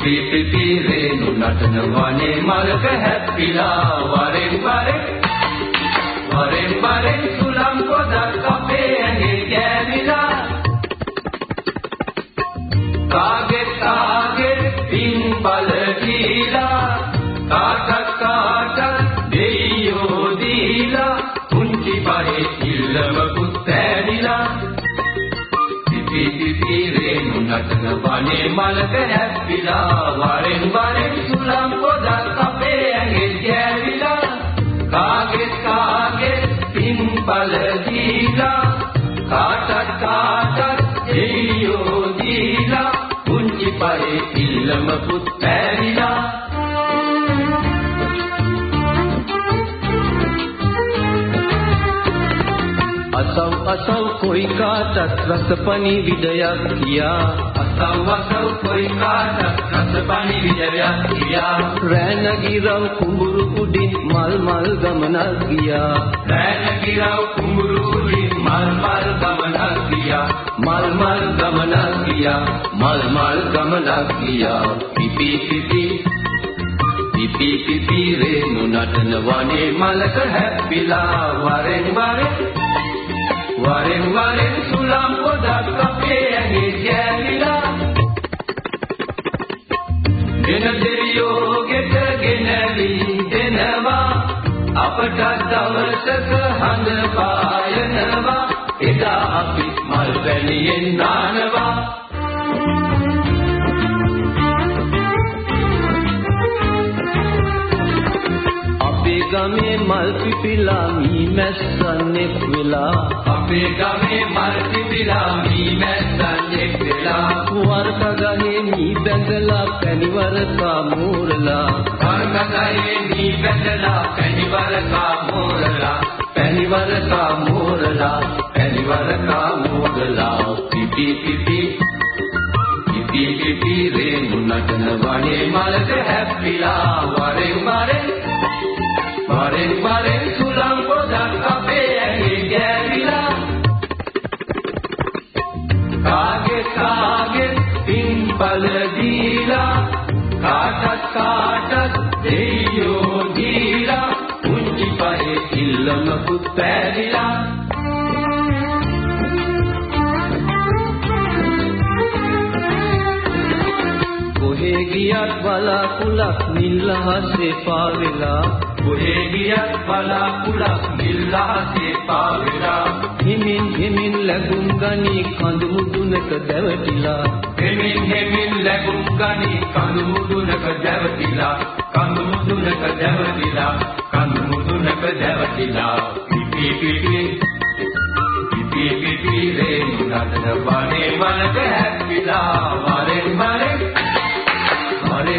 පිපි පිරේනු නටන වනේ මලක හැප්පිලා වරෙන් වරෙන් වරෙන් වරෙන් සුලම් පොදක් පිපි පිපි රේණු නටන වනේ මලක හැප්පිලා. වරෙන් වරෙන් සුලම් පොදක් අපේ ඇඟේ ගෑවිලා කාගේ කාගේ පින්බල දීලා. කාටත් කාටත් දෙයියෝ දීලා. කුංචි පරේ ඉල්ලමකුත් ඇරිලා අසව් අසව් කොයි කාටත් රසපනි විදයක් කියා. අසව් අසව් කොයි කාටත් රසපනි විදයක් කියා. රැන ගිරව් කුඹුරු උඩින් මල් මල් ගමනක් ගියා. රැන ගිරව් කුඹුරු උඩින් මල් මල් ගමනක් ගියා. මල් මල් ගමනක් ගියා. මල් මල් ගමනක් ගියා. පිපි පිපි පිපි පිපි රේණු නටන වනේ මලක හැප්පිලා. වරෙන් වරෙන් වරෙන් වරෙන් සුලම් පොදක් අපේ ඇඟේ ගෑවිලා දෙන දෙවියෝ ගෙට ගෙනවි දෙනවා. අපට දවසක හඳ පායනවා. එදා අපි මල් පැණියෙන් නානවා. මල් පිපිලා මී මැස්සන් එක් වෙලා. අපේ ගමේ මල් පිපිලා මී මැස්සන් එක් වෙලා. වරක ගහේ මී බැඳලා පැණිවරකා මෝරලා. වර්ගගයේ මී බැඳලා පැණිවරකා මෝරලා. පැණිවරකා මෝරලා පැණිවරකා මෝරලා. පිපි පිපි පිපි පිපි රේණු නටන වනේ මලක හැප්පිලා. වරෙන් වරෙන් වරෙන් වරෙන් සුලම් පොදක් අපේ ඇඟේ ගෑවිලා කාගේ කාගේ පින්බල දීලා කාටත් කාටත් දෙයියෝ දීලා කුංචි පහේ ඉල්ලමකුත් පැරිලා ගියත් බලාකුලක් නිල්හසේ පාවෙලා. කොහේ ගියත් බලාකුලක් නිල්ලාසේ පාවෙලා. හිමින් හිමින් ලැබුම් ගනි කඳු මුදුනක දැවටිලා. හෙමින් හෙමින් ලැබුම් ගනි කඳු මුදුනක දැවටිලා. කඳු මුදුනක දැවටිලා. කඳු මුදුනක දැවටිලා. පිපි පිපි පිපි පිපි රේණු නටන වනේ මලක හැප්පිලා. වරෙන් වරෙන්